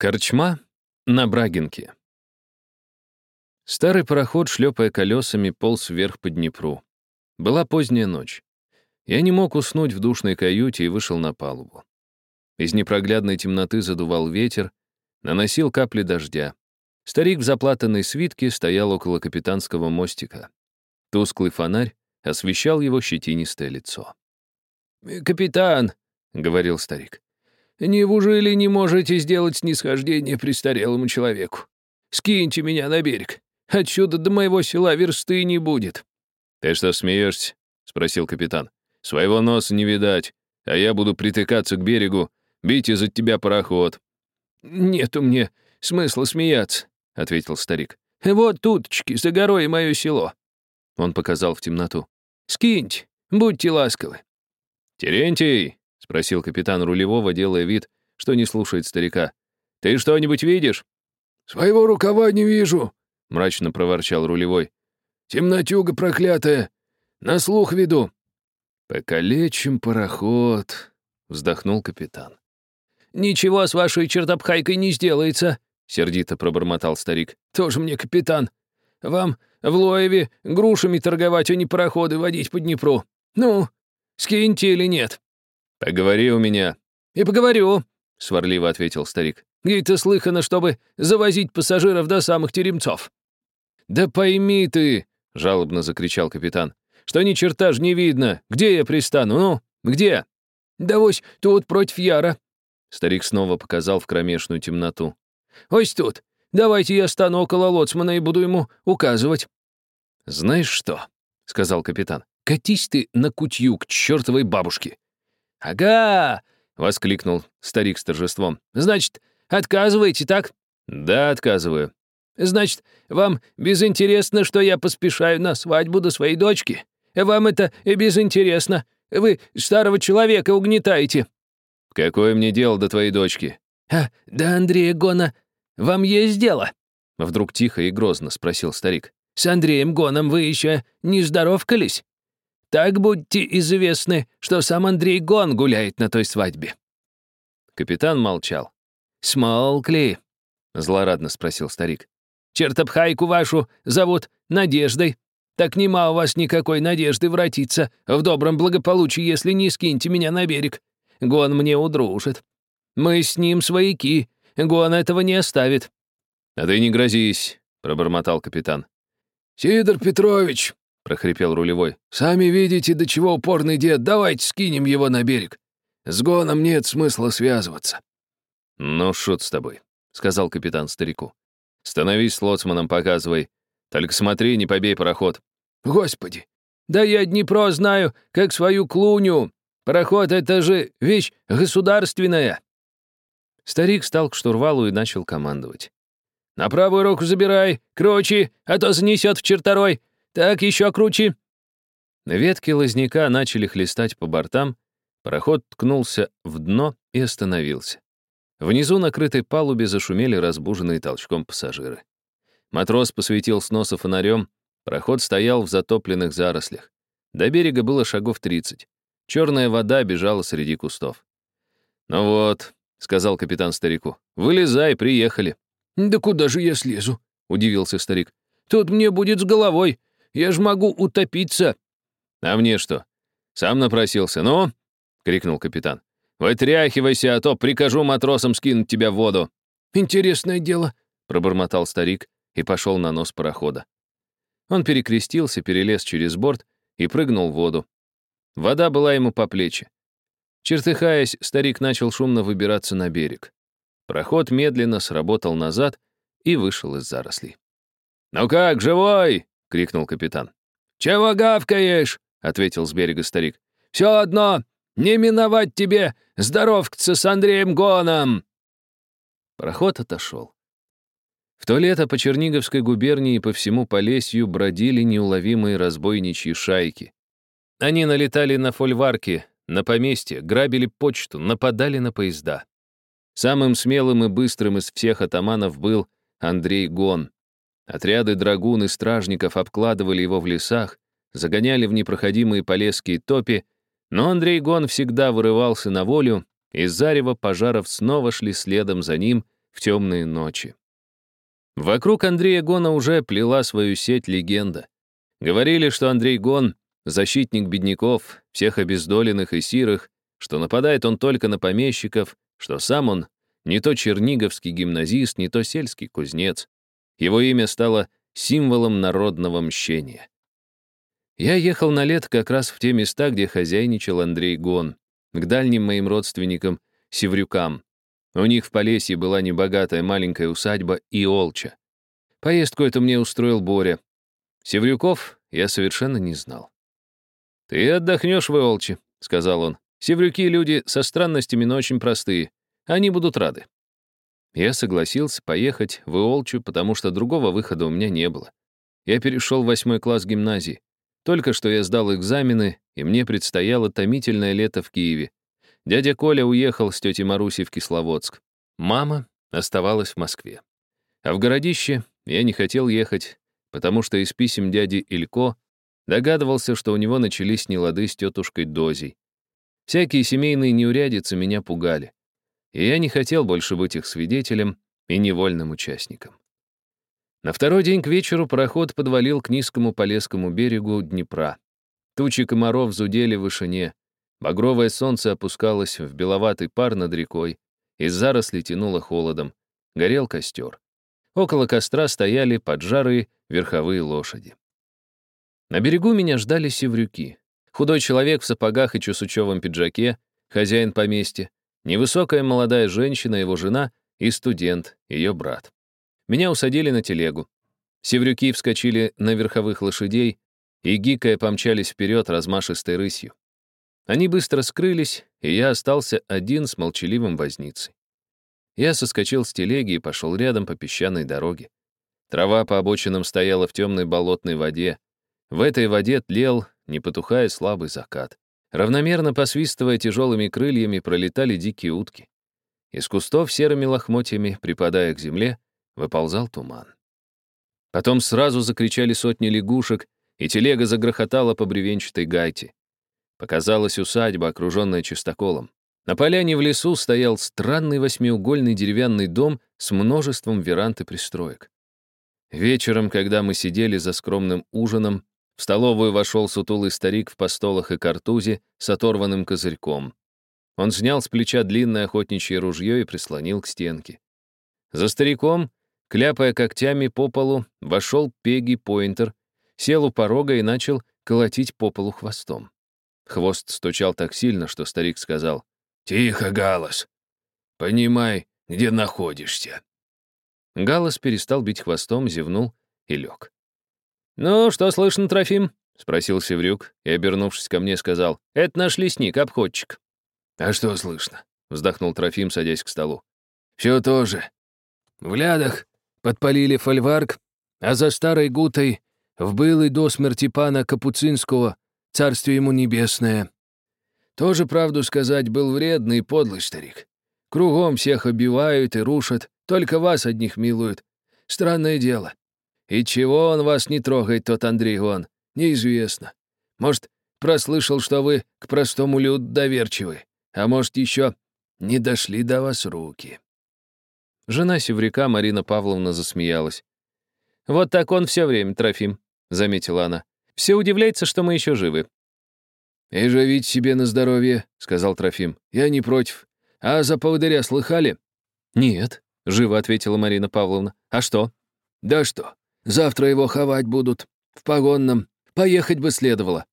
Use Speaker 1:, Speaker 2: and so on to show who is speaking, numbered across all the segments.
Speaker 1: Корчма на Брагинке. Старый пароход, шлепая колесами, полз вверх по Днепру. Была поздняя ночь. Я не мог уснуть в душной каюте и вышел на палубу. Из непроглядной темноты задувал ветер, наносил капли дождя. Старик в заплатанной свитке стоял около капитанского мостика. Тусклый фонарь освещал его щетинистое лицо.
Speaker 2: «Капитан», — говорил старик, «Неужели не можете сделать снисхождение престарелому человеку? Скиньте меня на берег. Отсюда до моего села версты не будет».
Speaker 1: «Ты что, смеешься?» — спросил капитан. «Своего носа не видать, а я буду притыкаться к берегу, бить из-за тебя пароход».
Speaker 2: «Нету мне смысла смеяться», — ответил старик. «Вот туточки, за горой мое село».
Speaker 1: Он показал в темноту.
Speaker 2: «Скиньте, будьте ласковы».
Speaker 1: «Терентий!» — спросил капитан рулевого, делая вид, что не слушает старика. «Ты что-нибудь видишь?»
Speaker 3: «Своего рукава не вижу», —
Speaker 1: мрачно проворчал рулевой.
Speaker 3: «Темнотюга проклятая. На слух веду».
Speaker 1: «Покалечим пароход», — вздохнул капитан.
Speaker 2: «Ничего с вашей чертопхайкой не сделается», — сердито пробормотал старик. «Тоже мне капитан. Вам в Лоеве грушами торговать, а не пароходы водить по Днепру. Ну, скиньте или нет?»
Speaker 1: «Поговори у меня».
Speaker 2: «И поговорю», — сварливо ответил старик. «Где-то слыхано, чтобы завозить пассажиров до самых теремцов».
Speaker 1: «Да пойми ты», — жалобно закричал капитан, «что ни черта ж не видно. Где я пристану? Ну, где?»
Speaker 2: «Да вось тут против Яра».
Speaker 1: Старик снова показал в кромешную темноту.
Speaker 2: «Ось тут. Давайте я стану около лоцмана и буду ему указывать».
Speaker 1: «Знаешь что?» — сказал капитан. «Катись ты на кутью к чертовой бабушке.
Speaker 2: «Ага!» — воскликнул старик с торжеством. «Значит, отказываете, так?»
Speaker 1: «Да, отказываю».
Speaker 2: «Значит, вам безинтересно, что я поспешаю на свадьбу до своей дочки? Вам это безинтересно. Вы старого человека угнетаете».
Speaker 1: «Какое мне дело до твоей дочки?»
Speaker 2: «А, да Андрея Гона, вам есть дело?»
Speaker 1: Вдруг тихо и грозно спросил старик.
Speaker 2: «С Андреем Гоном вы еще не здоровкались?» Так будьте известны, что сам Андрей Гон гуляет на той свадьбе».
Speaker 1: Капитан молчал.
Speaker 2: «Смолкли?» — злорадно спросил старик. «Чертопхайку вашу зовут Надеждой. Так нема у вас никакой надежды вратиться в добром благополучии, если не скиньте меня на берег. Гон мне удружит. Мы с ним свояки. Гон этого не оставит».
Speaker 1: «А ты не грозись», — пробормотал капитан.
Speaker 3: «Сидор Петрович», прохрипел рулевой. «Сами видите, до чего упорный дед. Давайте скинем его на берег. С гоном нет смысла связываться».
Speaker 1: «Ну, шут с тобой», — сказал капитан старику. «Становись лоцманом, показывай. Только смотри, не побей пароход».
Speaker 2: «Господи! Да я Днепро знаю, как свою клуню. Пароход — это же вещь государственная».
Speaker 1: Старик стал к штурвалу и начал командовать.
Speaker 2: «На правую руку забирай, круче, а то занесет в черторой. Так, еще круче!»
Speaker 1: Ветки лозняка начали хлестать по бортам, пароход ткнулся в дно и остановился. Внизу на крытой палубе зашумели разбуженные толчком пассажиры. Матрос посветил с носа фонарем, пароход стоял в затопленных зарослях. До берега было шагов 30. Черная вода бежала среди кустов. «Ну вот», — сказал капитан старику, — «вылезай, приехали».
Speaker 2: «Да куда же я слезу?» — удивился старик. «Тут мне будет с головой. Я ж могу утопиться».
Speaker 1: «А мне что? Сам напросился. Ну?» — крикнул капитан. «Вытряхивайся, а то прикажу матросам скинуть тебя в воду».
Speaker 2: «Интересное дело», —
Speaker 1: пробормотал старик и пошел на нос парохода. Он перекрестился, перелез через борт и прыгнул в воду. Вода была ему по плечи. Чертыхаясь, старик начал шумно выбираться на берег. Проход медленно сработал назад и вышел из зарослей.
Speaker 2: «Ну как, живой?» — крикнул капитан.
Speaker 3: «Чего гавкаешь?» — ответил с берега старик. «Все одно, не миновать тебе здоровкаться с Андреем Гоном!»
Speaker 1: Проход отошел. В то лето по Черниговской губернии и по всему Полесью бродили неуловимые разбойничьи шайки. Они налетали на фольварки, на поместье, грабили почту, нападали на поезда. Самым смелым и быстрым из всех атаманов был Андрей Гон. Отряды драгун и стражников обкладывали его в лесах, загоняли в непроходимые полесские топи, но Андрей Гон всегда вырывался на волю, и зарево пожаров снова шли следом за ним в темные ночи. Вокруг Андрея Гона уже плела свою сеть легенда. Говорили, что Андрей Гон — защитник бедняков, всех обездоленных и сирых, что нападает он только на помещиков, что сам он не то черниговский гимназист, не то сельский кузнец. Его имя стало символом народного мщения. Я ехал на лет как раз в те места, где хозяйничал Андрей Гон, к дальним моим родственникам, Севрюкам. У них в Полесье была небогатая маленькая усадьба и Олча. Поездку эту мне устроил Боря. Севрюков я совершенно не знал. «Ты отдохнешь в Олче», — сказал он. «Севрюки — люди со странностями, но очень простые. Они будут рады». Я согласился поехать в Иолчу, потому что другого выхода у меня не было. Я перешел в восьмой класс гимназии. Только что я сдал экзамены, и мне предстояло томительное лето в Киеве. Дядя Коля уехал с тетей Марусей в Кисловодск. Мама оставалась в Москве. А в городище я не хотел ехать, потому что из писем дяди Илько догадывался, что у него начались нелады с тетушкой Дозей. Всякие семейные неурядицы меня пугали. И я не хотел больше быть их свидетелем и невольным участником. На второй день к вечеру пароход подвалил к низкому Полесскому берегу Днепра. Тучи комаров зудели в вышине. Багровое солнце опускалось в беловатый пар над рекой. Из зарослей тянуло холодом. Горел костер. Около костра стояли поджарые верховые лошади. На берегу меня ждали севрюки. Худой человек в сапогах и чусучевом пиджаке, хозяин поместья, невысокая молодая женщина, его жена и студент, ее брат. Меня усадили на телегу. Севрюки вскочили на верховых лошадей и, гикая, помчались вперед размашистой рысью. Они быстро скрылись, и я остался один с молчаливым возницей. Я соскочил с телеги и пошел рядом по песчаной дороге. Трава по обочинам стояла в темной болотной воде. В этой воде тлел, не потухая, слабый закат. Равномерно посвистывая тяжелыми крыльями, пролетали дикие утки. Из кустов серыми лохмотьями, припадая к земле, выползал туман. Потом сразу закричали сотни лягушек, и телега загрохотала по бревенчатой гайте. Показалась усадьба, окруженная чистоколом. На поляне в лесу стоял странный восьмиугольный деревянный дом с множеством веранд и пристроек. Вечером, когда мы сидели за скромным ужином, в столовую вошел сутулый старик в постолах и картузе с оторванным козырьком. Он снял с плеча длинное охотничье ружье и прислонил к стенке. За стариком Кляпая когтями по полу, вошел Пеги Пойнтер, сел у порога и начал колотить по полу хвостом. Хвост стучал так сильно, что старик сказал, «Тихо, Галас! Понимай, где находишься». Галас перестал бить хвостом, зевнул и лег. «Ну, что слышно, Трофим?» — спросил Севрюк и, обернувшись ко мне, сказал, «Это наш лесник, обходчик».
Speaker 3: «А что слышно?»
Speaker 1: — вздохнул Трофим, садясь к столу.
Speaker 3: «Все тоже. В лядах подпалили фольварк, а за старой гутой вбылый до смерти пана Капуцинского, царствие ему небесное. Тоже, правду сказать, был вредный и подлый старик. Кругом всех обивают и рушат, только вас одних милуют. Странное дело. И чего он вас не трогает, тот Андрей Гон, неизвестно. Может, прослышал, что вы к простому люду доверчивы, а может, еще не дошли до вас руки.
Speaker 1: Жена Севряка Марина Павловна засмеялась. «Вот так он все время, Трофим», — заметила она. «Все удивляется, что мы еще живы».
Speaker 3: «И живите себе на здоровье», — сказал Трофим. «Я не против. А за поводыря слыхали?»
Speaker 1: «Нет», — живо ответила Марина Павловна. «А что?»
Speaker 3: «Да что, завтра его ховать будут. В погонном. Поехать бы следовало».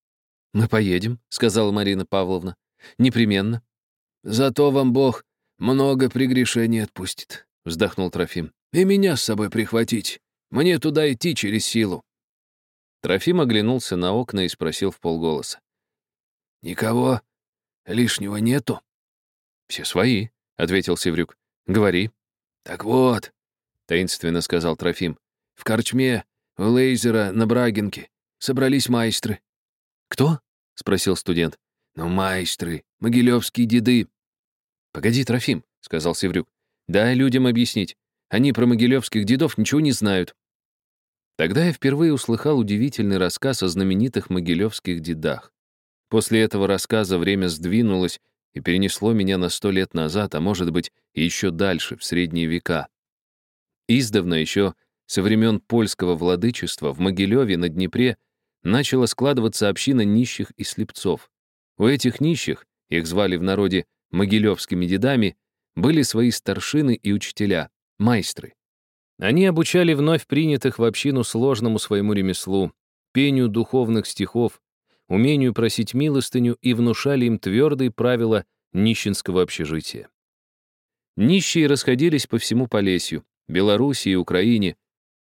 Speaker 1: «Мы поедем», — сказала Марина Павловна. «Непременно».
Speaker 3: «Зато вам Бог много прегрешений отпустит», — вздохнул Трофим. «И меня с собой прихватить. Мне туда идти через силу».
Speaker 1: Трофим оглянулся на окна и спросил в полголоса.
Speaker 3: «Никого лишнего нету?»
Speaker 1: «Все свои», — ответил Севрюк. «Говори».
Speaker 3: «Так вот», — таинственно сказал Трофим, «в корчме у Лейзера на Брагинке собрались майстры».
Speaker 1: «Кто?» — спросил студент.
Speaker 3: «Ну, майстры, могилевские деды».
Speaker 1: «Погоди, Трофим», — сказал Севрюк. Дай людям объяснить. Они про могилевских дедов ничего не знают. Тогда я впервые услыхал удивительный рассказ о знаменитых могилевских дедах. После этого рассказа время сдвинулось и перенесло меня на сто лет назад, а может быть, еще дальше, в средние века. Издавна еще со времен польского владычества в Могилеве на Днепре начала складываться община нищих и слепцов. У этих нищих, их звали в народе могилевскими дедами, были свои старшины и учителя, майстры. Они обучали вновь принятых в общину сложному своему ремеслу, пению духовных стихов, умению просить милостыню и внушали им твердые правила нищенского общежития. Нищие расходились по всему Полесью, Белоруссии и Украине,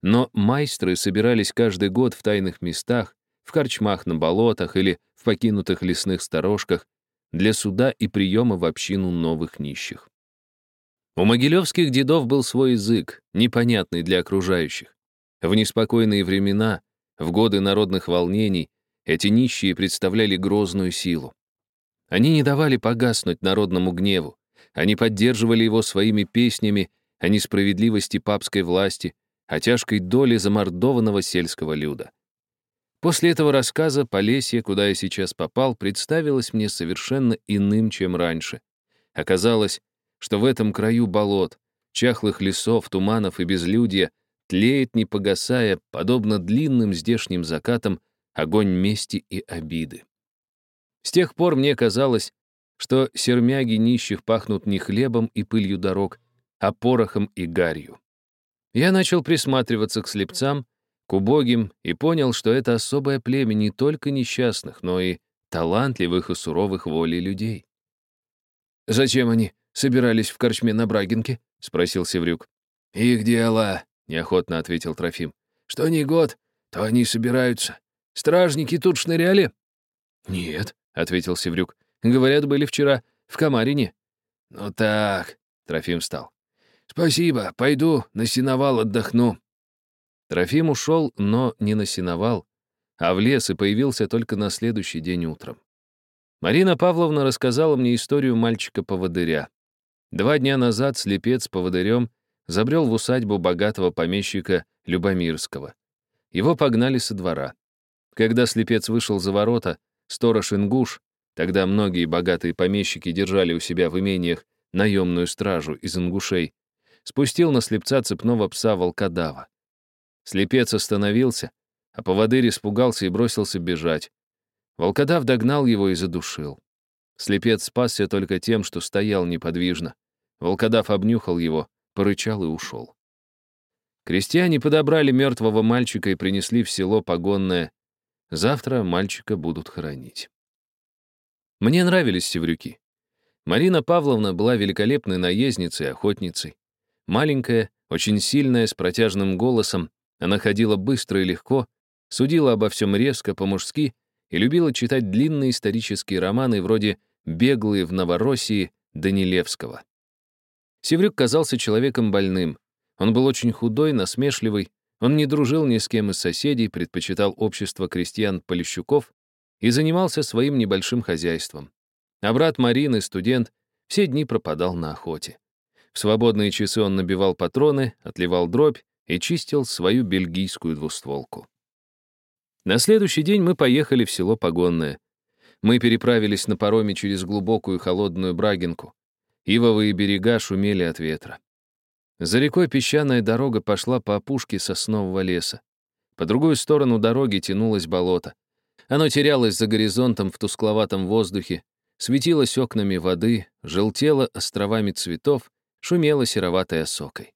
Speaker 1: но майстры собирались каждый год в тайных местах, в корчмах на болотах или в покинутых лесных сторожках для суда и приема в общину новых нищих. У могилевских дедов был свой язык, непонятный для окружающих. В неспокойные времена, в годы народных волнений, эти нищие представляли грозную силу. Они не давали погаснуть народному гневу, они поддерживали его своими песнями о несправедливости папской власти, о тяжкой доле замордованного сельского люда. После этого рассказа Полесье, куда я сейчас попал, представилось мне совершенно иным, чем раньше. Оказалось, что в этом краю болот, чахлых лесов, туманов и безлюдья тлеет, не погасая, подобно длинным здешним закатам, огонь мести и обиды. С тех пор мне казалось, что сермяги нищих пахнут не хлебом и пылью дорог, а порохом и гарью. Я начал присматриваться к слепцам, к убогим и понял, что это особое племя не только несчастных, но и талантливых и суровых волей людей.
Speaker 3: «Зачем они собирались в корчме на Брагинке?» — спросил Севрюк. «Их дело», — неохотно ответил Трофим. «Что не год, то они собираются. Стражники тут шныряли?»
Speaker 1: «Нет», — ответил Севрюк. «Говорят, были вчера в Камарине».
Speaker 3: «Ну так», — Трофим встал. «Спасибо, пойду на сеновал отдохну».
Speaker 1: Трофим ушел, но не на сеновал, а в лес и появился только на следующий день утром. Марина Павловна рассказала мне историю мальчика-поводыря. Два дня назад слепец поводырем забрел в усадьбу богатого помещика Любомирского. Его погнали со двора. Когда слепец вышел за ворота, сторож Ингуш, тогда многие богатые помещики держали у себя в имениях наемную стражу из ингушей, спустил на слепца цепного пса волкодава. Слепец остановился, а поводырь испугался и бросился бежать. Волкодав догнал его и задушил. Слепец спасся только тем, что стоял неподвижно. Волкодав обнюхал его, порычал и ушел. Крестьяне подобрали мертвого мальчика и принесли в село погонное. Завтра мальчика будут хоронить. Мне нравились севрюки. Марина Павловна была великолепной наездницей и охотницей. Маленькая, очень сильная, с протяжным голосом, она ходила быстро и легко, судила обо всем резко, по-мужски и любила читать длинные исторические романы вроде «Беглые в Новороссии» Данилевского. Севрюк казался человеком больным. Он был очень худой, насмешливый, он не дружил ни с кем из соседей, предпочитал общество крестьян-полищуков и занимался своим небольшим хозяйством. А брат Марины, студент, все дни пропадал на охоте. В свободные часы он набивал патроны, отливал дробь и чистил свою бельгийскую двустволку. На следующий день мы поехали в село Погонное. Мы переправились на пароме через глубокую холодную Брагинку. Ивовые берега шумели от ветра. За рекой песчаная дорога пошла по опушке соснового леса. По другую сторону дороги тянулось болото. Оно терялось за горизонтом в тускловатом воздухе, светилось окнами воды, желтело островами цветов шумела сероватой осокой.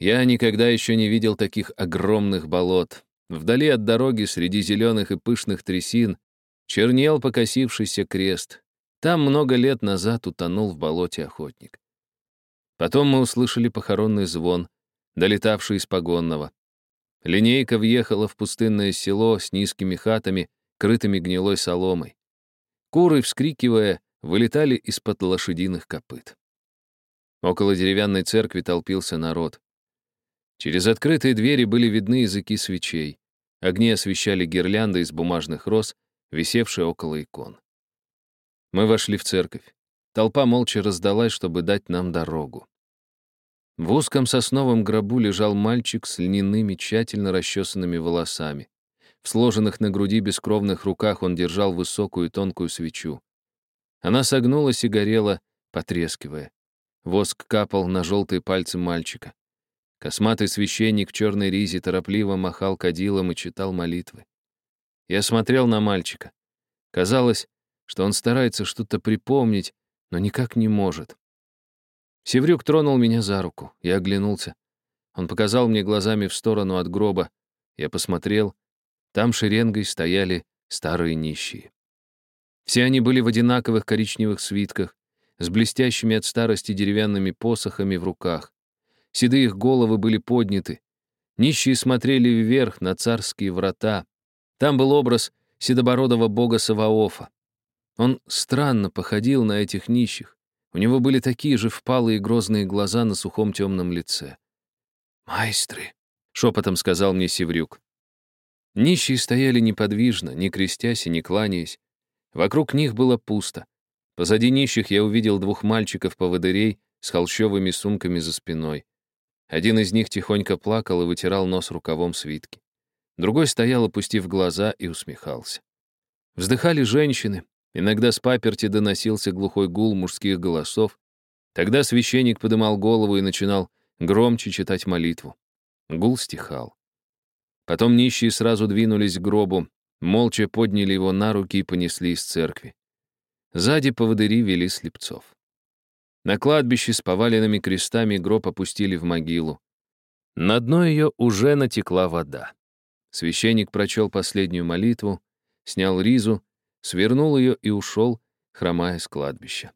Speaker 1: Я никогда еще не видел таких огромных болот. Вдали от дороги, среди зеленых и пышных трясин, чернел покосившийся крест. Там много лет назад утонул в болоте охотник. Потом мы услышали похоронный звон, долетавший из погонного. Линейка въехала в пустынное село с низкими хатами, крытыми гнилой соломой. Куры, вскрикивая, вылетали из-под лошадиных копыт. Около деревянной церкви толпился народ. Через открытые двери были видны языки свечей. Огни освещали гирлянды из бумажных роз, висевшие около икон. Мы вошли в церковь. Толпа молча раздалась, чтобы дать нам дорогу. В узком сосновом гробу лежал мальчик с льняными, тщательно расчесанными волосами. В сложенных на груди бескровных руках он держал высокую тонкую свечу. Она согнулась и горела, потрескивая. Воск капал на желтые пальцы мальчика. Косматый священник в черной ризе торопливо махал кадилом и читал молитвы. Я смотрел на мальчика. Казалось, что он старается что-то припомнить, но никак не может. Севрюк тронул меня за руку. Я оглянулся. Он показал мне глазами в сторону от гроба. Я посмотрел. Там шеренгой стояли старые нищие. Все они были в одинаковых коричневых свитках, с блестящими от старости деревянными посохами в руках. Седые их головы были подняты. Нищие смотрели вверх на царские врата. Там был образ седобородого бога Саваофа. Он странно походил на этих нищих. У него были такие же впалые грозные глаза на сухом темном лице. «Майстры», — шепотом сказал мне Севрюк. Нищие стояли неподвижно, не крестясь и не кланяясь. Вокруг них было пусто. Позади нищих я увидел двух мальчиков-поводырей с холщовыми сумками за спиной. Один из них тихонько плакал и вытирал нос рукавом свитки. Другой стоял, опустив глаза, и усмехался. Вздыхали женщины. Иногда с паперти доносился глухой гул мужских голосов. Тогда священник подымал голову и начинал громче читать молитву. Гул стихал. Потом нищие сразу двинулись к гробу, молча подняли его на руки и понесли из церкви. Сзади поводыри вели слепцов. На кладбище с поваленными крестами гроб опустили в могилу. На дно ее уже натекла вода. Священник прочел последнюю молитву, снял ризу, свернул ее и ушел, хромая с кладбища.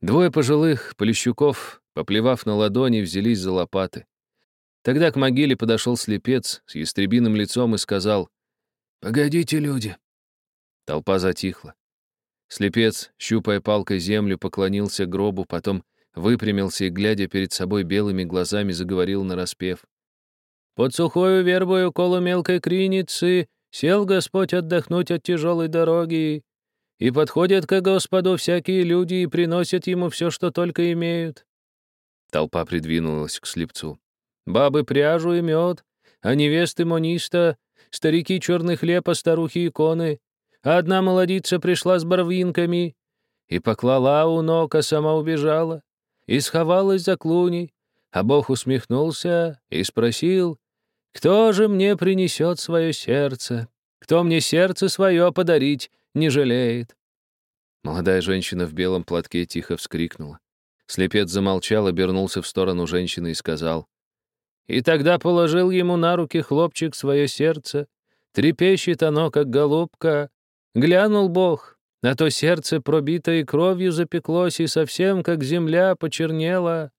Speaker 1: Двое пожилых полищуков, поплевав на ладони, взялись за лопаты. Тогда к могиле подошел слепец с ястребиным лицом и сказал «Погодите, люди». Толпа затихла. Слепец, щупая палкой землю, поклонился гробу, потом выпрямился и, глядя перед собой белыми глазами, заговорил нараспев. «Под сухою вербою коло мелкой криницы сел Господь отдохнуть от тяжелой дороги, и подходят к Господу всякие люди и приносят Ему все, что только имеют». Толпа придвинулась к слепцу. Бабы пряжу и мед, а невесты мониста, старики черный хлеб, а старухи иконы. Одна молодица пришла с барвинками и поклала у ног, а сама убежала, и сховалась за клуней. А Бог усмехнулся и спросил, «Кто же мне принесет свое сердце? Кто мне сердце свое подарить не жалеет?» Молодая женщина в белом платке тихо вскрикнула. Слепец замолчал, обернулся в сторону женщины и сказал, и тогда положил ему на руки хлопчик свое сердце. Трепещет оно, как голубка. Глянул Бог, а то сердце, пробитое кровью, запеклось, и совсем, как земля, почернело.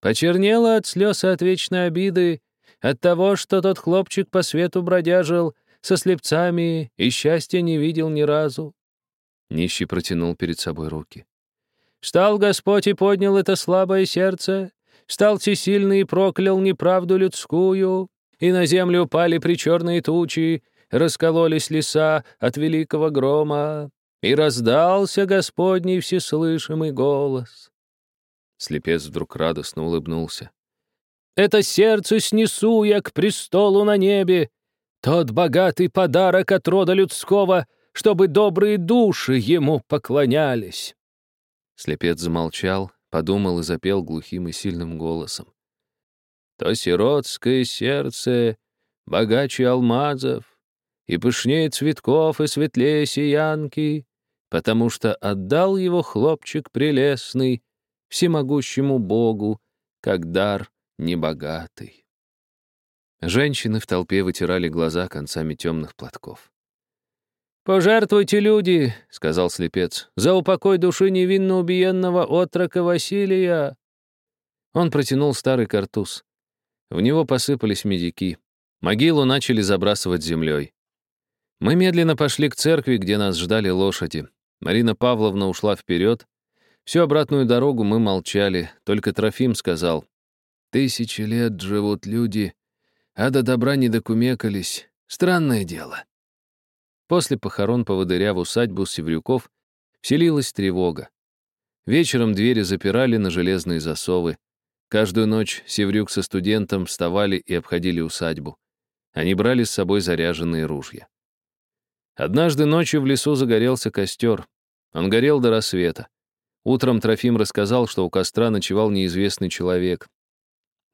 Speaker 1: Почернело от слез и от вечной обиды, от того, что тот хлопчик по свету бродяжил, со слепцами и счастья не видел ни разу. Нищий протянул перед собой руки. Встал Господь и поднял это слабое сердце, стал всесильный и проклял неправду людскую, и на землю упали причерные тучи, раскололись леса от великого грома, и раздался Господний всеслышимый голос. Слепец вдруг радостно улыбнулся. «Это сердце снесу я к престолу на небе, тот богатый подарок от рода людского, чтобы добрые души ему поклонялись». Слепец замолчал, подумал и запел глухим и сильным голосом. То сиротское сердце богаче алмазов, и пышнее цветков, и светлее сиянки, потому что отдал его хлопчик прелестный всемогущему Богу, как дар небогатый. Женщины в толпе вытирали глаза концами темных платков. «Пожертвуйте, люди», — сказал слепец, — «за упокой души невинно убиенного отрока Василия». Он протянул старый картуз. В него посыпались медики. Могилу начали забрасывать землей. Мы медленно пошли к церкви, где нас ждали лошади. Марина Павловна ушла вперед. Всю обратную дорогу мы молчали, только Трофим сказал, «Тысячи лет живут люди, а до добра не докумекались. Странное дело». После похорон поводыря в усадьбу Севрюков вселилась тревога. Вечером двери запирали на железные засовы. Каждую ночь Севрюк со студентом вставали и обходили усадьбу. Они брали с собой заряженные ружья. Однажды ночью в лесу загорелся костер. Он горел до рассвета. Утром Трофим рассказал, что у костра ночевал неизвестный человек.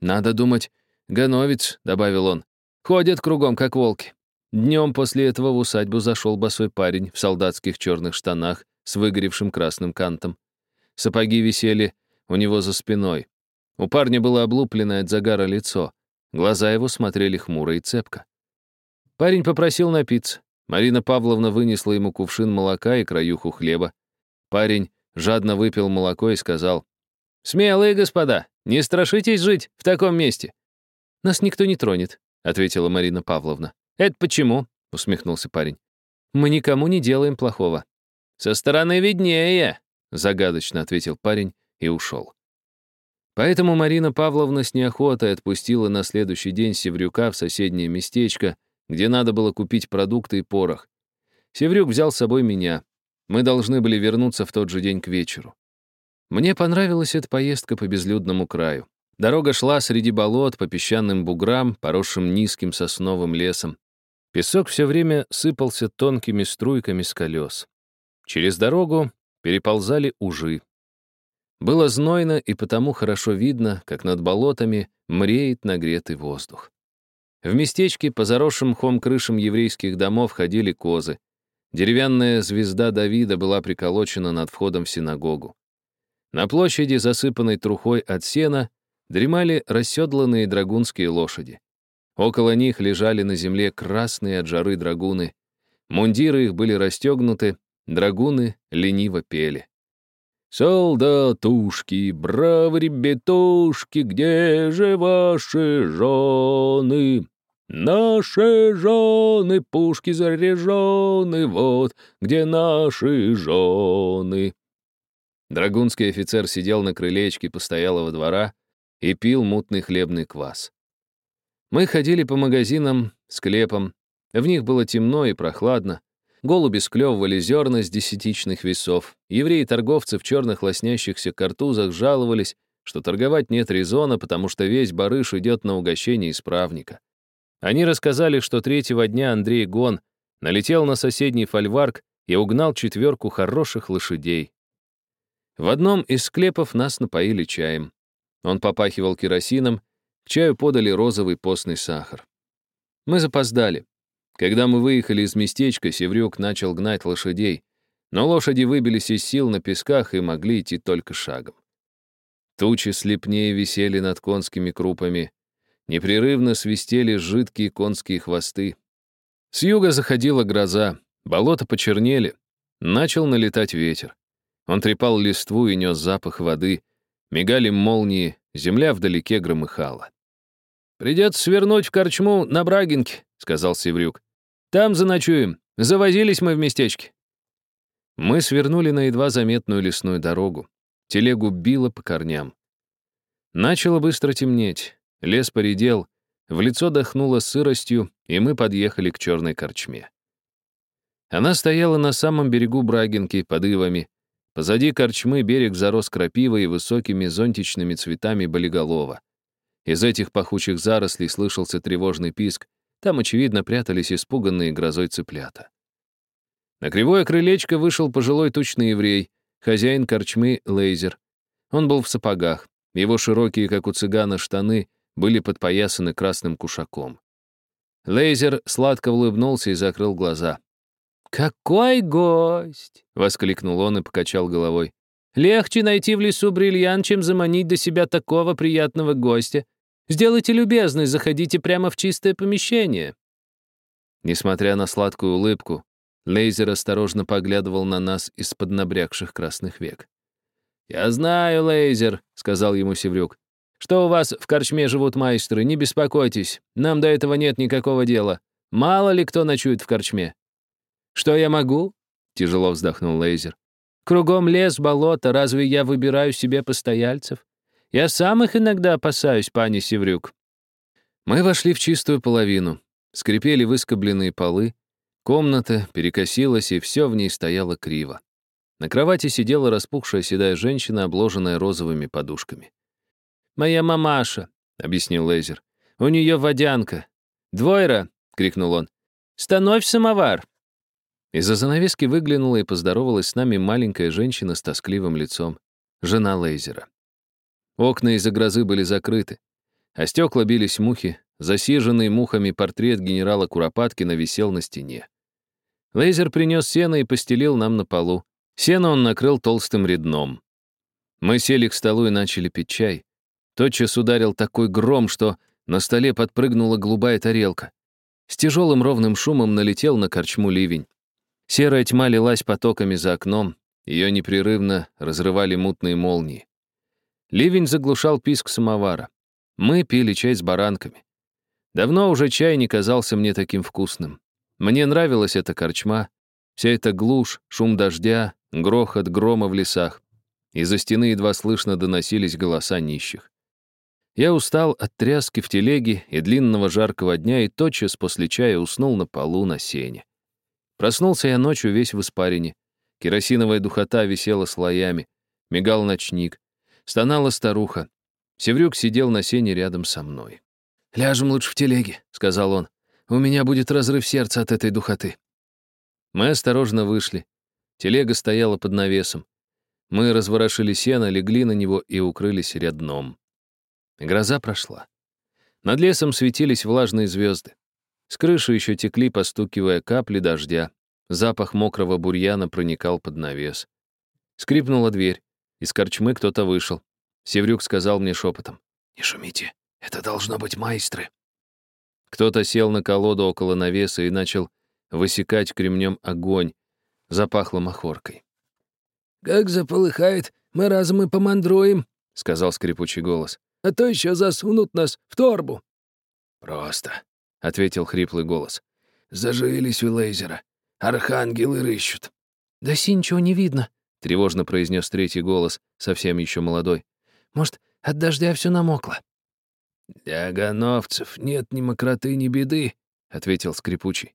Speaker 1: «Надо думать, гановец», — добавил он. «Ходят кругом, как волки». Днем после этого в усадьбу зашел босой парень в солдатских черных штанах с выгоревшим красным кантом. Сапоги висели у него за спиной. У парня было облупленное от загара лицо. Глаза его смотрели хмуро и цепко. Парень попросил напиться. Марина Павловна вынесла ему кувшин молока и краюху хлеба. Парень жадно выпил молоко и сказал, «Смелые господа, не страшитесь жить в таком месте». «Нас никто не тронет», — ответила Марина Павловна. «Это почему?» — усмехнулся парень. «Мы никому не делаем плохого». «Со стороны виднее», — загадочно ответил парень и ушел. Поэтому Марина Павловна с неохотой отпустила на следующий день Севрюка в соседнее местечко, где надо было купить продукты и порох. Севрюк взял с собой меня. Мы должны были вернуться в тот же день к вечеру. Мне понравилась эта поездка по безлюдному краю. Дорога шла среди болот, по песчаным буграм, поросшим низким сосновым лесом. Песок все время сыпался тонкими струйками с колес. Через дорогу переползали ужи. Было знойно, и потому хорошо видно, как над болотами мреет нагретый воздух. В местечке по заросшим мхом крышам еврейских домов ходили козы. Деревянная звезда Давида была приколочена над входом в синагогу. На площади, засыпанной трухой от сена, дремали расседланные драгунские лошади. Около них лежали на земле красные от жары драгуны. Мундиры их были расстегнуты, драгуны лениво пели. «Солдатушки, браво, ребятушки, где же ваши жены? Наши жены, пушки заряжены, вот где наши жены». Драгунский офицер сидел на крылечке постоялого двора и пил мутный хлебный квас. Мы ходили по магазинам, склепам. В них было темно и прохладно. Голуби склевывали зерна с десятичных весов. Евреи-торговцы в черных лоснящихся картузах жаловались, что торговать нет резона, потому что весь барыш идет на угощение исправника. Они рассказали, что третьего дня Андрей Гон налетел на соседний фольварк и угнал четверку хороших лошадей. В одном из склепов нас напоили чаем. Он попахивал керосином, к чаю подали розовый постный сахар. Мы запоздали. Когда мы выехали из местечка, Севрюк начал гнать лошадей, но лошади выбились из сил на песках и могли идти только шагом. Тучи слепнее висели над конскими крупами, непрерывно свистели жидкие конские хвосты. С юга заходила гроза, болота почернели, начал налетать ветер. Он трепал листву и нес запах воды. Мигали молнии, земля вдалеке громыхала. «Придется свернуть в корчму на Брагинке», — сказал Севрюк. «Там заночуем. Завозились мы в местечке». Мы свернули на едва заметную лесную дорогу. Телегу било по корням. Начало быстро темнеть. Лес поредел, в лицо дохнуло сыростью, и мы подъехали к черной корчме. Она стояла на самом берегу Брагинки под ивами, Позади корчмы берег зарос крапивой и высокими зонтичными цветами болиголова. Из этих пахучих зарослей слышался тревожный писк, там, очевидно, прятались испуганные грозой цыплята. На кривое крылечко вышел пожилой тучный еврей, хозяин корчмы Лейзер. Он был в сапогах, его широкие, как у цыгана, штаны были подпоясаны красным кушаком. Лейзер сладко улыбнулся и закрыл глаза. «Какой гость!» — воскликнул он и покачал головой. «Легче найти в лесу бриллиант, чем заманить до себя такого приятного гостя. Сделайте любезность, заходите прямо в чистое помещение». Несмотря на сладкую улыбку, Лейзер осторожно поглядывал на нас из-под набрякших красных век. «Я знаю, Лейзер», — сказал ему Севрюк, «что у вас в корчме живут майстры, не беспокойтесь, нам до этого нет никакого дела. Мало ли кто ночует в корчме. «Что я могу?» — тяжело вздохнул Лейзер. «Кругом лес, болото, разве я выбираю себе постояльцев? Я сам их иногда опасаюсь, пани Севрюк». Мы вошли в чистую половину. Скрипели выскобленные полы. Комната перекосилась, и все в ней стояло криво. На кровати сидела распухшая седая женщина, обложенная розовыми подушками. «Моя мамаша», — объяснил Лейзер. «У нее водянка». «Двойра!» — крикнул он. «Становь самовар!» Из-за занавески выглянула и поздоровалась с нами маленькая женщина с тоскливым лицом, жена Лейзера. Окна из-за грозы были закрыты. а стекла бились мухи, засиженный мухами портрет генерала Куропаткина висел на стене. Лейзер принес сено и постелил нам на полу. Сено он накрыл толстым редном. Мы сели к столу и начали пить чай. Тотчас ударил такой гром, что на столе подпрыгнула голубая тарелка. С тяжелым ровным шумом налетел на корчму ливень. Серая тьма лилась потоками за окном, ее непрерывно разрывали мутные молнии. Ливень заглушал писк самовара. Мы пили чай с баранками. Давно уже чай не казался мне таким вкусным. Мне нравилась эта корчма, вся эта глушь, шум дождя, грохот грома в лесах. Из-за стены едва слышно доносились голоса нищих. Я устал от тряски в телеге и длинного жаркого дня и тотчас после чая уснул на полу на сене. Проснулся я ночью весь в испарине. Керосиновая духота висела слоями. Мигал ночник. Стонала старуха. Севрюк сидел на сене рядом со мной.
Speaker 3: «Ляжем лучше в телеге», — сказал он. «У меня будет разрыв сердца от этой духоты».
Speaker 1: Мы осторожно вышли. Телега стояла под навесом. Мы разворошили сено, легли на него и укрылись рядном. Гроза прошла. Над лесом светились влажные звезды. С крыши еще текли, постукивая капли дождя. Запах мокрого бурьяна проникал под навес. Скрипнула дверь. Из корчмы кто-то вышел. Севрюк сказал мне шепотом.
Speaker 3: «Не шумите, это должно быть майстры».
Speaker 1: Кто-то сел на колоду около навеса и начал высекать кремнем огонь. Запахло махоркой.
Speaker 3: «Как заполыхает, мы разом и помандруем», — сказал скрипучий голос а то еще засунут нас в торбу».
Speaker 1: «Просто», — ответил хриплый голос.
Speaker 3: «Зажились у лейзера. Архангелы рыщут».
Speaker 2: «Да си ничего не видно», —
Speaker 1: тревожно произнес третий голос, совсем еще молодой.
Speaker 2: «Может, от дождя все намокло?»
Speaker 3: «Для гановцев нет ни мокроты, ни беды», — ответил скрипучий.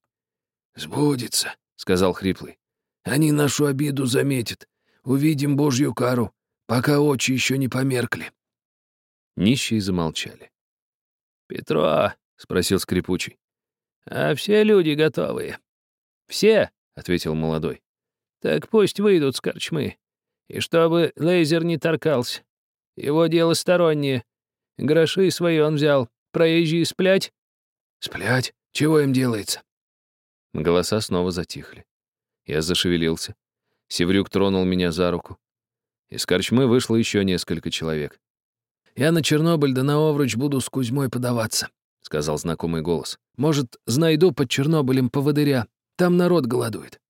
Speaker 3: «Сбудется», — сказал хриплый. «Они нашу обиду заметят. Увидим Божью кару, пока очи еще не померкли».
Speaker 1: Нищие замолчали.
Speaker 2: «Петро», — спросил скрипучий, — «а все люди готовые?» «Все», — ответил молодой. «Так пусть выйдут с корчмы. И чтобы лейзер не торкался. Его дело стороннее. Гроши свои он взял. Проезжие сплять».
Speaker 3: «Сплять? Чего им делается?»
Speaker 1: Голоса снова затихли. Я зашевелился. Севрюк тронул меня за руку. Из корчмы вышло еще несколько человек.
Speaker 3: «Я на Чернобыль да на Овруч буду с Кузьмой подаваться», — сказал знакомый голос. «Может, знайду под Чернобылем поводыря. Там народ голодует».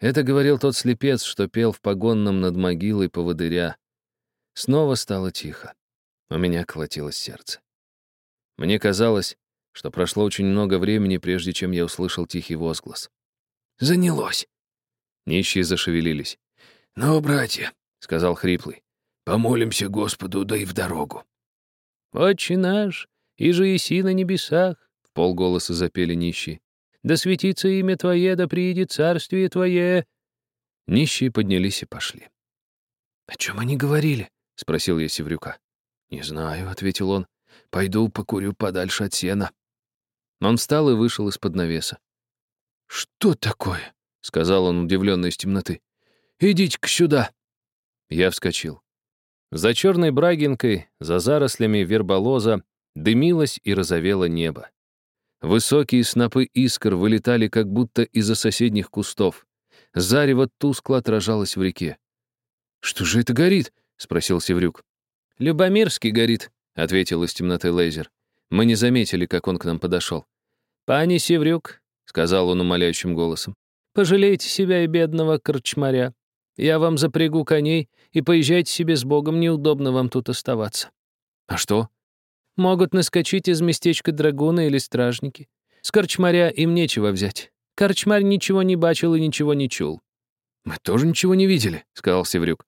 Speaker 1: Это говорил тот слепец, что пел в погонном над могилой поводыря. Снова стало тихо. У меня колотилось сердце. Мне казалось, что прошло очень много времени, прежде чем я услышал тихий возглас.
Speaker 3: «Занялось!»
Speaker 1: Нищие зашевелились.
Speaker 3: «Ну, братья», — сказал хриплый, Помолимся Господу, да и в дорогу.
Speaker 2: «Отче наш, и же еси на небесах», — в полголоса запели нищие. «Да светится имя Твое, да приидет царствие Твое».
Speaker 1: Нищие поднялись и пошли.
Speaker 3: «О чем они говорили?»
Speaker 1: — спросил я Севрюка.
Speaker 3: «Не знаю», — ответил он. «Пойду покурю подальше от сена».
Speaker 1: Он встал и вышел из-под навеса.
Speaker 3: «Что такое?» — сказал он, удивленно из темноты. «Идите-ка сюда».
Speaker 1: Я вскочил. За черной брагинкой, за зарослями верболоза, дымилось и розовело небо. Высокие снопы искр вылетали как будто из-за соседних кустов. Зарево тускло отражалось в реке.
Speaker 3: «Что же это горит?» — спросил Севрюк.
Speaker 2: «Любомирский горит», —
Speaker 1: ответил из темноты лазер. Мы не заметили, как он к нам подошел.
Speaker 2: «Пани Севрюк», — сказал он умоляющим голосом, — «пожалейте себя и бедного корчмаря. Я вам запрягу коней, и поезжайте себе с Богом, неудобно вам тут оставаться».
Speaker 1: «А что?»
Speaker 2: «Могут наскочить из местечка драгуны или стражники. С корчмаря им нечего взять. Корчмарь ничего не бачил и ничего не чул».
Speaker 1: «Мы тоже ничего не видели», — сказал Севрюк.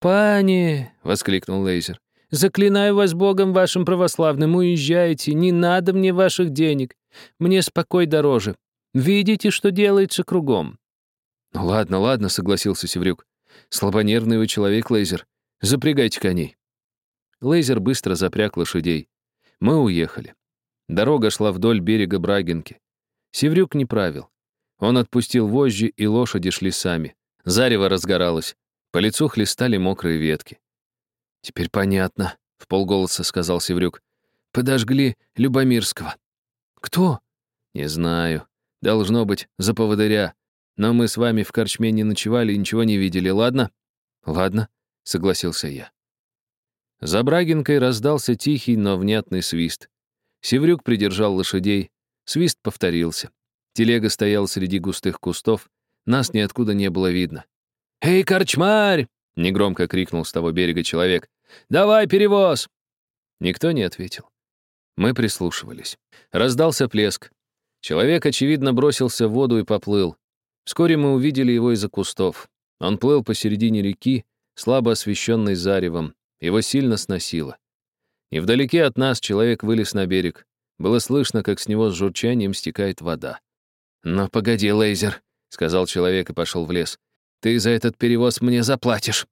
Speaker 2: «Пане!» — воскликнул Лейзер. «Заклинаю вас Богом вашим православным, уезжайте, не надо мне ваших денег. Мне спокой дороже. Видите, что делается кругом».
Speaker 1: «Ну ладно, ладно», — согласился Севрюк. Слабонервный вы человек, Лейзер. Запрягайте коней». Лейзер быстро запряг лошадей. Мы уехали. Дорога шла вдоль берега Брагинки. Севрюк не правил. Он отпустил вожжи, и лошади шли сами. Зарево разгоралось. По лицу хлестали мокрые ветки. «Теперь понятно», — в полголоса сказал Севрюк.
Speaker 3: подожгли Любомирского».
Speaker 1: «Кто?»
Speaker 3: «Не знаю. Должно быть, за поводыря. Но мы с вами в корчме не ночевали и ничего не видели, ладно?»
Speaker 1: «Ладно», — согласился я. За Брагинкой раздался тихий, но внятный свист. Севрюк придержал лошадей. Свист повторился. Телега стояла среди густых кустов. Нас ниоткуда не было видно.
Speaker 2: «Эй, корчмарь!» — негромко крикнул с того берега человек. «Давай перевоз!»
Speaker 1: Никто не ответил. Мы прислушивались. Раздался плеск. Человек, очевидно, бросился в воду и поплыл. Вскоре мы увидели его из-за кустов. Он плыл посередине реки, слабо освещенной заревом. Его сильно сносило. Невдалеке от нас человек вылез на берег. Было слышно, как с него с журчанием стекает вода.
Speaker 3: «Но погоди, Лейзер», — сказал человек и пошел в лес. «Ты за этот перевоз мне заплатишь».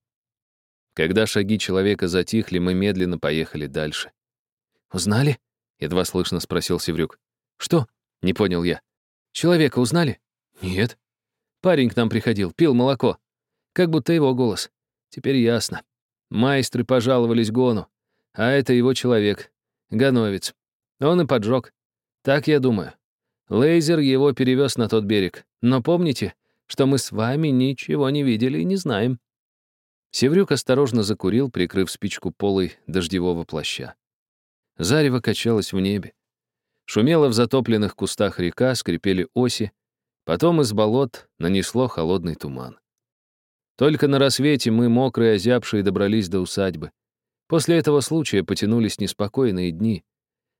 Speaker 1: Когда шаги человека затихли, мы медленно поехали дальше.
Speaker 3: «Узнали?»
Speaker 1: — едва слышно спросил Севрюк.
Speaker 3: «Что?» — не понял я. «Человека узнали?»
Speaker 1: «Нет».
Speaker 3: «Парень к нам приходил, пил молоко. Как будто его голос. Теперь ясно. Майстры пожаловались Гону. А это его человек. Гановец. Он и поджег. Так я думаю. Лейзер его перевез на тот берег. Но помните, что мы с вами ничего не видели и не знаем».
Speaker 1: Севрюк осторожно закурил, прикрыв спичку полой дождевого плаща. Зарево качалось в небе. Шумела в затопленных кустах река, скрипели оси. Потом из болот нанесло холодный туман. Только на рассвете мы, мокрые, озябшие, добрались до усадьбы. После этого случая потянулись неспокойные дни.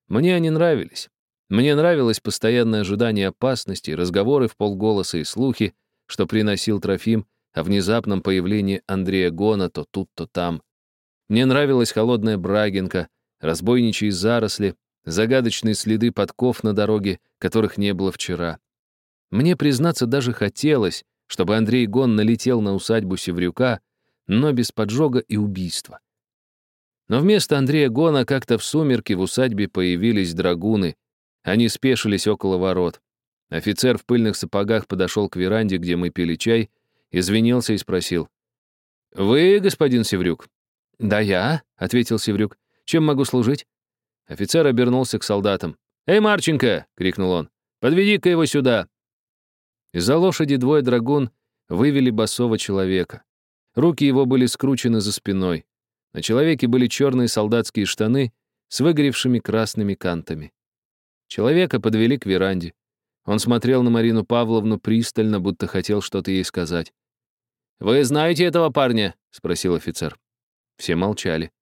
Speaker 1: Мне они нравились. Мне нравилось постоянное ожидание опасности, разговоры в полголоса и слухи, что приносил Трофим о внезапном появлении Андрея Гона то тут, то там. Мне нравилась холодная Брагинка, разбойничьи заросли, загадочные следы подков на дороге, которых не было вчера. Мне, признаться, даже хотелось, чтобы Андрей Гон налетел на усадьбу Севрюка, но без поджога и убийства. Но вместо Андрея Гона как-то в сумерки в усадьбе появились драгуны. Они спешились около ворот. Офицер в пыльных сапогах подошел к веранде, где мы пили чай, извинился и спросил. «Вы, господин Севрюк?»
Speaker 3: «Да я», — ответил Севрюк. «Чем могу служить?»
Speaker 1: Офицер обернулся к солдатам. «Эй, Марченко!» — крикнул он. «Подведи-ка его сюда!» Из-за лошади двое драгун вывели босого человека. Руки его были скручены за спиной. На человеке были черные солдатские штаны с выгоревшими красными кантами. Человека подвели к веранде. Он смотрел на Марину Павловну пристально, будто хотел что-то ей сказать. «Вы знаете этого парня?» — спросил офицер. Все молчали.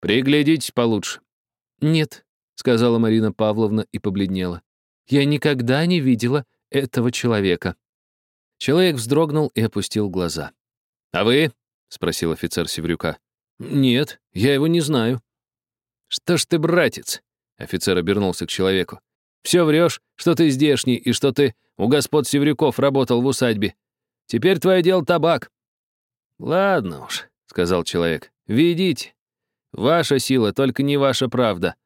Speaker 1: «Приглядитесь получше».
Speaker 3: «Нет», — сказала Марина Павловна и побледнела. «Я никогда не видела этого человека».
Speaker 1: Человек вздрогнул и опустил глаза. «А вы?» — спросил офицер Севрюка.
Speaker 3: «Нет, я его не знаю».
Speaker 1: «Что ж ты, братец?» — офицер обернулся к человеку. «Все врешь, что ты здешний и что ты у господ Севрюков работал в усадьбе. Теперь твое дело табак». «Ладно уж», — сказал человек, — «ведите. Ваша сила, только не ваша правда».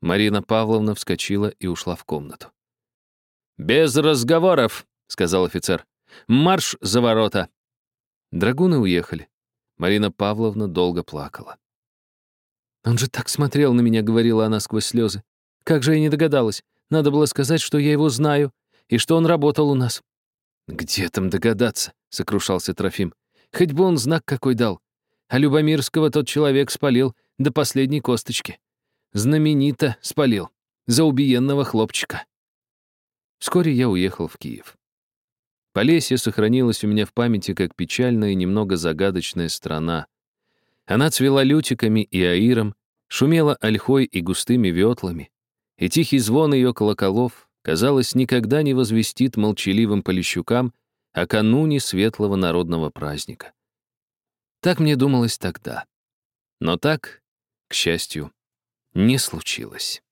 Speaker 1: Марина Павловна вскочила и ушла в комнату. «Без разговоров», — сказал офицер. «Марш за ворота». Драгуны уехали. Марина Павловна долго плакала.
Speaker 3: «Он же так смотрел на меня», — говорила она сквозь слезы. «Как же я не догадалась. Надо было сказать, что я его знаю и что он работал у нас».
Speaker 1: «Где там догадаться?» — сокрушался Трофим. «Хоть бы он знак какой дал. А Любомирского тот человек спалил до последней косточки. Знаменито спалил. За убиенного хлопчика». Вскоре я уехал в Киев. Полесье сохранилось у меня в памяти как печальная и немного загадочная страна. Она цвела лютиками и аиром, шумела ольхой и густыми ветлами, и тихий звон ее колоколов, казалось, никогда не возвестит молчаливым полищукам о кануне светлого народного праздника. Так мне думалось тогда. Но так, к счастью, не случилось.